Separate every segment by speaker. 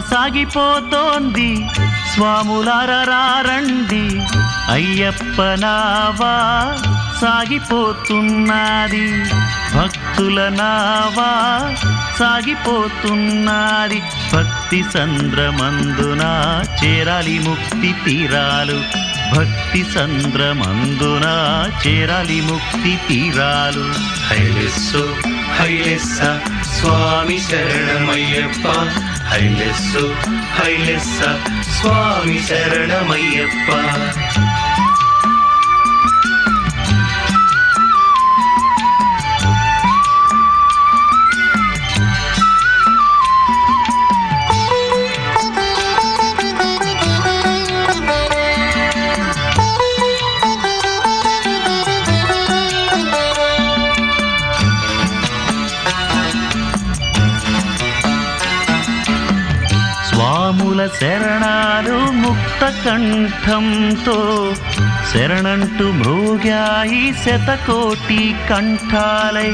Speaker 1: సాగిపోతోంది. స్వాములారండి అయ్యప్ప నావా సాగిపోతున్నది. భక్తుల నావా సాగిపోతున్నది. భక్తి సంద్రమందున చేరాలి ముక్తి తీరాలు. భక్తి సంద్రమందున చేరాలి ముక్తి తీరాలు.
Speaker 2: హైలెస్సు హైలెస్స స్వామి శరణమయ్యప్ప. హైలెస్సు హైలెస్స స్వామి శరణమయ్యప్ప.
Speaker 1: స్వాముల శరణాలు ముక్త కంఠంతో శరణంటూ మృగాయి శతకోటి కంఠాలై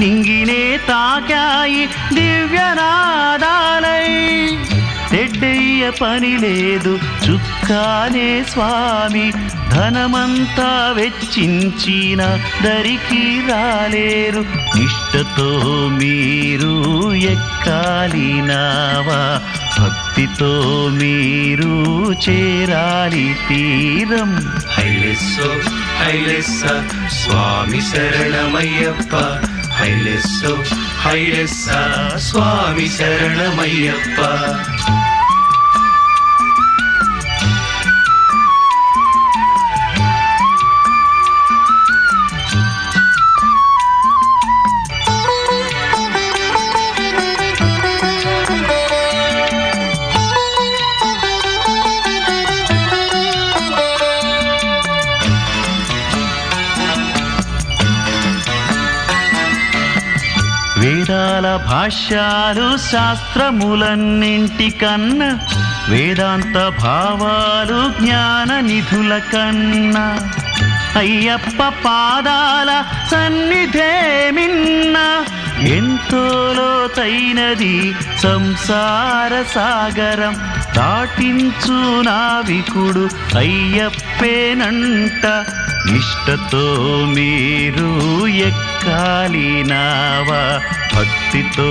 Speaker 1: నింగినే తాకాయి దివ్యనాదాలై. తెడ్డయ్య పని లేదు చుక్కానే స్వామి ధనమంతా వెచ్చించిన దరికి రాలేరు. నిష్టతో మీరు ఎక్కాలి నావా భక్తితో మీరు చేరాలి తీరం.
Speaker 2: హైలెస్సో హైలెస్స స్వామి శరణమయ్యప్ప. హైలెస్సో హైలెస్స స్వామి శరణమయ్యప్ప.
Speaker 1: వేదాల భాష్యాలు శాస్త్రములన్నింటికన్నా వేదాంత భావాలు జ్ఞాన నిధుల కన్నా. అయ్యప్ప పాదాల సన్నిధే మిన్న ఎంతో లోతైనది సంసార సాగరం దాటించు నావికుడు అయ్యప్పేనంట. నిష్టతో మీరు ఎక్కాలి నావా భక్తితో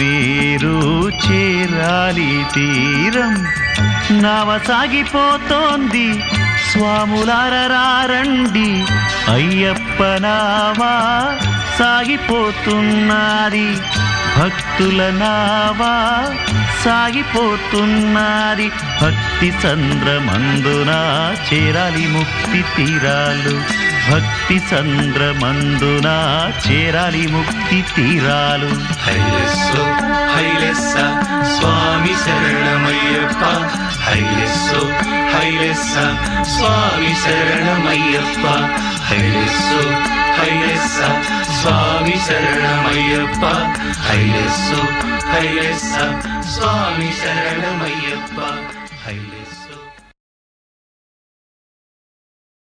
Speaker 1: మీరు చేరాలి తీరం. నావ సాగిపోతోంది స్వాములారండి అయ్యప్ప నావా సాగిపోతున్నది. భక్తుల నావా సాగిపోతున్నారి. భక్తి చంద్రమందున చేరాలి ముక్తి తీరాలు. భక్తి చంద్రమందున చేరాలి ముక్తి తీరాలు.
Speaker 2: హైలెస్సు హైలెస్స స్వామి శరణమయ్యప్ప. హైలెస్సో హైలెస్స స్వామి శరణమయ్యప్ప. హైలెస్సో హైయస్స స్వామి శరణమయ్యప్ప. హైయస్సు హైయస్స స్వామి శరణమయ్యప్ప. హైయస్సు.